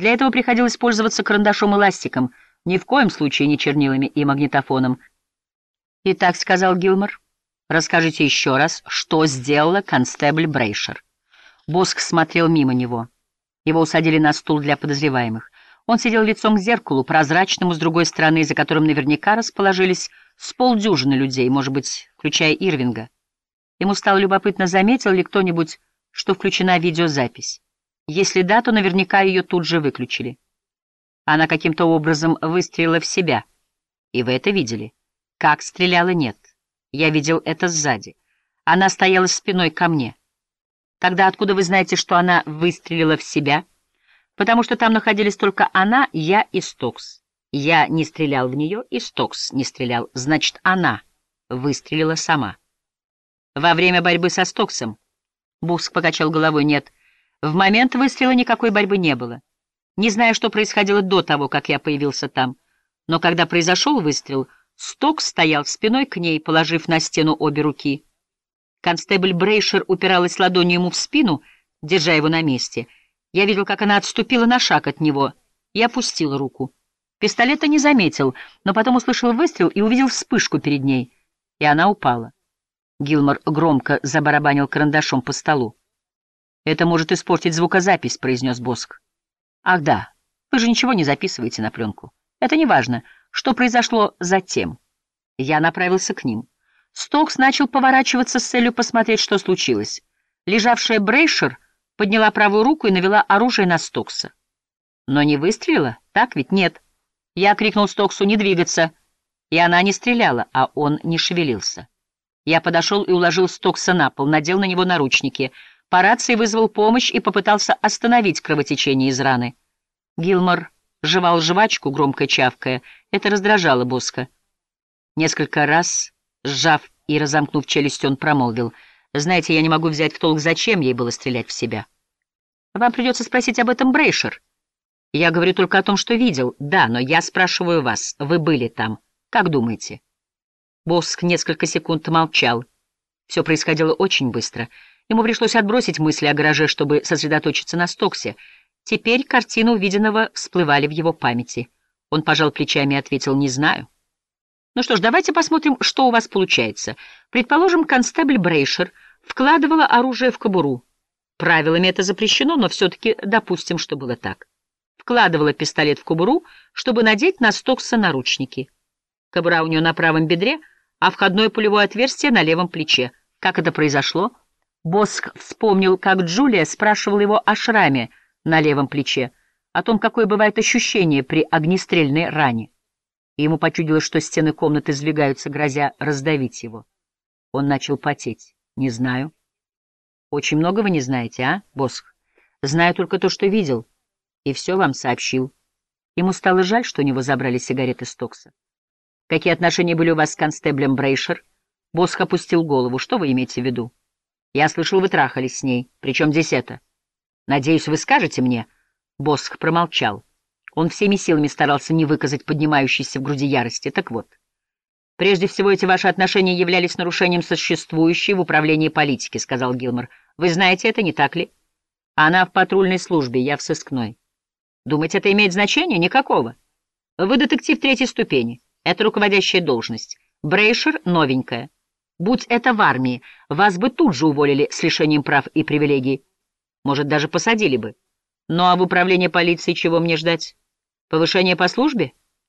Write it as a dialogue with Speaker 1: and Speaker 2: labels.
Speaker 1: Для этого приходилось пользоваться карандашом и ластиком, ни в коем случае не чернилами и магнитофоном. «Итак», — сказал Гилмор, — «расскажите еще раз, что сделала констебль Брейшер». Боск смотрел мимо него. Его усадили на стул для подозреваемых. Он сидел лицом к зеркалу, прозрачному с другой стороны, за которым наверняка расположились с полдюжины людей, может быть, включая Ирвинга. Ему стало любопытно, заметил ли кто-нибудь, что включена видеозапись. Если да, то наверняка ее тут же выключили. Она каким-то образом выстрелила в себя. И вы это видели. Как стреляла, нет. Я видел это сзади. Она стояла спиной ко мне. Тогда откуда вы знаете, что она выстрелила в себя? Потому что там находились только она, я и Стокс. Я не стрелял в нее, и Стокс не стрелял. Значит, она выстрелила сама. Во время борьбы со Стоксом? Буск покачал головой. Нет, в момент выстрела никакой борьбы не было. Не знаю, что происходило до того, как я появился там. Но когда произошел выстрел, Стокс стоял спиной к ней, положив на стену обе руки. Констебль Брейшер упиралась ладонью ему в спину, держа его на месте. Я видел, как она отступила на шаг от него и опустила руку. Пистолета не заметил, но потом услышал выстрел и увидел вспышку перед ней, и она упала. Гилмор громко забарабанил карандашом по столу. «Это может испортить звукозапись», — произнес Боск. «Ах да, вы же ничего не записываете на пленку. Это не важно. Что произошло затем?» Я направился к ним. Стокс начал поворачиваться с целью посмотреть, что случилось. Лежавшая Брейшер подняла правую руку и навела оружие на Стокса. Но не выстрелила, так ведь нет. Я крикнул Стоксу не двигаться, и она не стреляла, а он не шевелился. Я подошел и уложил Стокса на пол, надел на него наручники. По рации вызвал помощь и попытался остановить кровотечение из раны. Гилмор жевал жвачку, громко чавкая. Это раздражало Боска. Несколько раз, сжав и разомкнув челюсть, он промолвил. «Знаете, я не могу взять в толк, зачем ей было стрелять в себя. Вам придется спросить об этом Брейшер. Я говорю только о том, что видел. Да, но я спрашиваю вас, вы были там. Как думаете?» Боск несколько секунд молчал. Все происходило очень быстро. Ему пришлось отбросить мысли о гараже, чтобы сосредоточиться на Стоксе. Теперь картины увиденного всплывали в его памяти. Он пожал плечами и ответил «не знаю». «Ну что ж, давайте посмотрим, что у вас получается. Предположим, констебль Брейшер вкладывала оружие в кобуру. Правилами это запрещено, но все-таки допустим, что было так. Вкладывала пистолет в кобуру, чтобы надеть на Стокса наручники. Кобура у нее на правом бедре — а входное пулевое отверстие на левом плече. Как это произошло? Боск вспомнил, как Джулия спрашивала его о шраме на левом плече, о том, какое бывает ощущение при огнестрельной ране. И ему почудилось, что стены комнаты сдвигаются, грозя раздавить его. Он начал потеть. «Не знаю». «Очень много вы не знаете, а, Боск?» «Знаю только то, что видел, и все вам сообщил». Ему стало жаль, что у него забрали сигареты Стокса. Какие отношения были у вас с констеблем Брейшер? Босх опустил голову. Что вы имеете в виду? Я слышал, вы трахались с ней. Причем здесь это? Надеюсь, вы скажете мне? Босх промолчал. Он всеми силами старался не выказать поднимающейся в груди ярости. Так вот. Прежде всего, эти ваши отношения являлись нарушением существующей в управлении политики, сказал Гилмор. Вы знаете это, не так ли? Она в патрульной службе, я в сыскной. Думаете, это имеет значение? Никакого. Вы детектив третьей ступени. Это руководящая должность. Брейшер — новенькая. Будь это в армии, вас бы тут же уволили с лишением прав и привилегий. Может, даже посадили бы. Ну а в управлении полиции чего мне ждать? Повышение по службе?